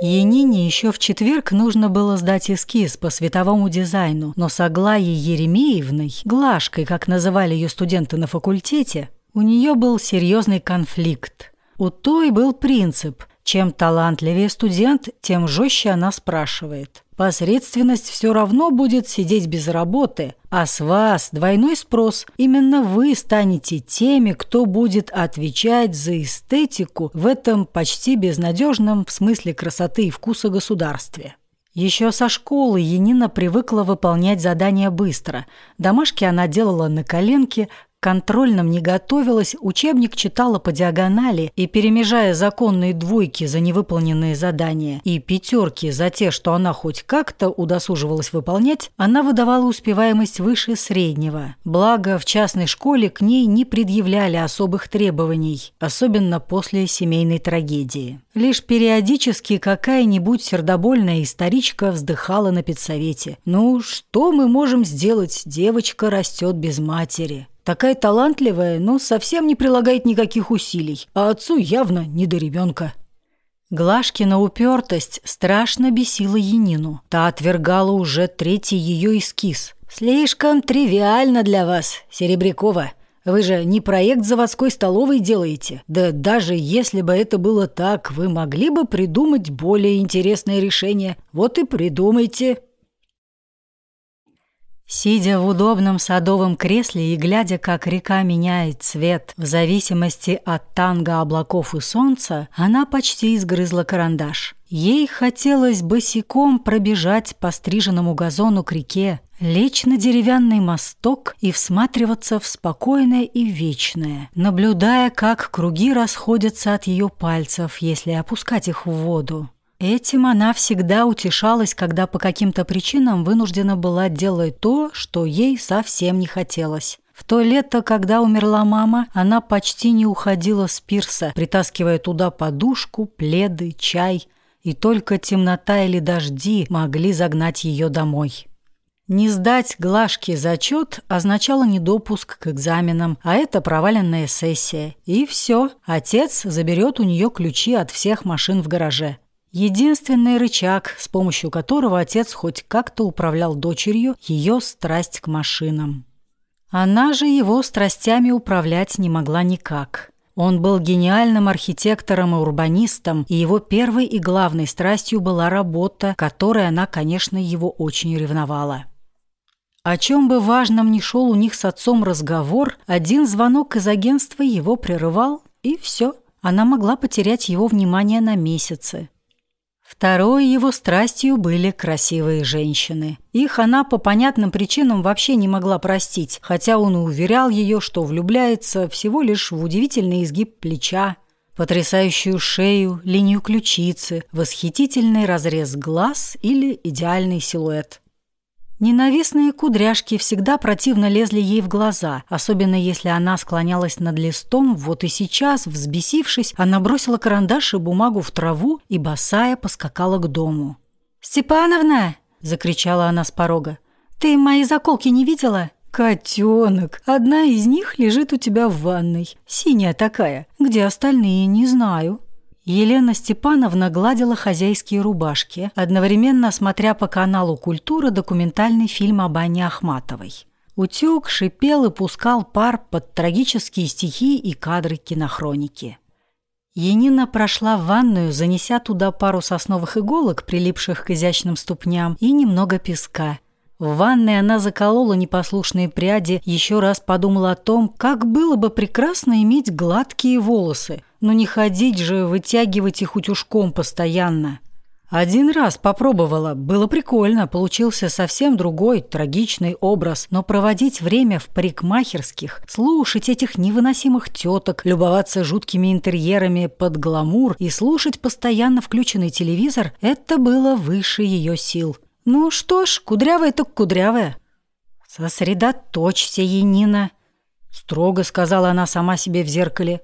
Енине еще в четверг нужно было сдать эскиз по световому дизайну, но с Аглаей Еремеевной, Глашкой, как называли ее студенты на факультете, у нее был серьезный конфликт. У той был принцип – чем талантливее студент, тем жестче она спрашивает. Посредственность все равно будет сидеть без работы, а с вас двойной спрос. Именно вы станете теми, кто будет отвечать за эстетику в этом почти безнадежном в смысле красоты и вкуса государстве. Еще со школы Енина привыкла выполнять задания быстро. Домашки она делала на коленке, контрольным не готовилась, учебник читала по диагонали и, перемежая законные двойки за невыполненные задания и пятерки за те, что она хоть как-то удосуживалась выполнять, она выдавала успеваемость выше среднего. Благо, в частной школе к ней не предъявляли особых требований, особенно после семейной трагедии. Лишь периодически какая-нибудь сердобольная историчка вздыхала на педсовете. «Ну, что мы можем сделать? Девочка растет без матери». Такая талантливая, но совсем не прилагает никаких усилий, а отцу явно не до ребенка. Глашкина упертость страшно бесила Янину. Та отвергала уже третий ее эскиз. «Слишком тривиально для вас, Серебрякова. Вы же не проект заводской столовой делаете. Да даже если бы это было так, вы могли бы придумать более интересное решение. Вот и придумайте». Сидя в удобном садовом кресле и глядя, как река меняет цвет в зависимости от танга облаков и солнца, она почти изгрызла карандаш. Ей хотелось босиком пробежать по стриженному газону к реке, лечь на деревянный мосток и всматриваться в спокойное и вечное, наблюдая, как круги расходятся от ее пальцев, если опускать их в воду. Этим она всегда утешалась, когда по каким-то причинам вынуждена была делать то, что ей совсем не хотелось. В то лето, когда умерла мама, она почти не уходила с пирса, притаскивая туда подушку, пледы, чай, и только темнота или дожди могли загнать ее домой. Не сдать Глашке зачет означало недопуск к экзаменам, а это проваленная сессия. И все, отец заберет у нее ключи от всех машин в гараже. Единственный рычаг, с помощью которого отец хоть как-то управлял дочерью, ее страсть к машинам. Она же его страстями управлять не могла никак. Он был гениальным архитектором и урбанистом, и его первой и главной страстью была работа, которой она, конечно, его очень ревновала. О чем бы важном ни шел у них с отцом разговор, один звонок из агентства его прерывал, и все. Она могла потерять его внимание на месяцы. Второй его страстью были красивые женщины. Их она по понятным причинам вообще не могла простить, хотя он и уверял ее, что влюбляется всего лишь в удивительный изгиб плеча, потрясающую шею, линию ключицы, восхитительный разрез глаз или идеальный силуэт. Ненавистные кудряшки всегда противно лезли ей в глаза, особенно если она склонялась над листом, вот и сейчас, взбесившись, она бросила карандаш и бумагу в траву и босая поскакала к дому. «Степановна!» – закричала она с порога. «Ты мои заколки не видела?» «Котенок, одна из них лежит у тебя в ванной, синяя такая, где остальные, не знаю». Елена Степановна гладила хозяйские рубашки, одновременно смотря по каналу «Культура» документальный фильм об Анне Ахматовой. Утюг шипел и пускал пар под трагические стихи и кадры кинохроники. Енина прошла в ванную, занеся туда пару сосновых иголок, прилипших к изящным ступням, и немного песка – в ванной она заколола непослушные пряди, еще раз подумала о том, как было бы прекрасно иметь гладкие волосы, но не ходить же, вытягивать их утюжком постоянно. Один раз попробовала, было прикольно, получился совсем другой, трагичный образ, но проводить время в парикмахерских, слушать этих невыносимых теток, любоваться жуткими интерьерами под гламур и слушать постоянно включенный телевизор – это было выше ее сил – «Ну что ж, кудрявая так кудрявая». «Сосредоточься, Енина», — строго сказала она сама себе в зеркале.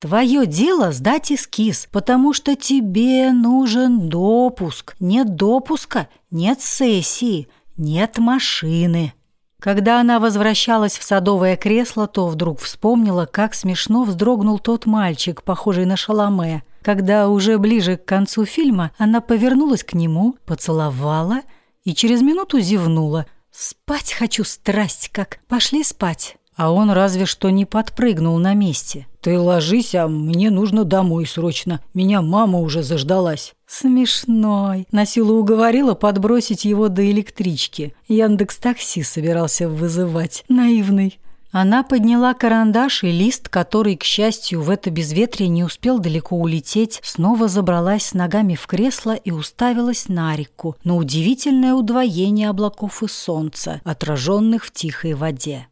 «Твое дело сдать эскиз, потому что тебе нужен допуск. Нет допуска, нет сессии, нет машины». Когда она возвращалась в садовое кресло, то вдруг вспомнила, как смешно вздрогнул тот мальчик, похожий на Шаломе. Когда уже ближе к концу фильма она повернулась к нему, поцеловала и через минуту зевнула. «Спать хочу, страсть как! Пошли спать!» А он разве что не подпрыгнул на месте. «Ты ложись, а мне нужно домой срочно. Меня мама уже заждалась». Смешной. На силу уговорила подбросить его до электрички. Яндекс Такси собирался вызывать. Наивный. Она подняла карандаш и лист, который, к счастью, в это безветрие не успел далеко улететь, снова забралась с ногами в кресло и уставилась на реку, на удивительное удвоение облаков и солнца, отраженных в тихой воде.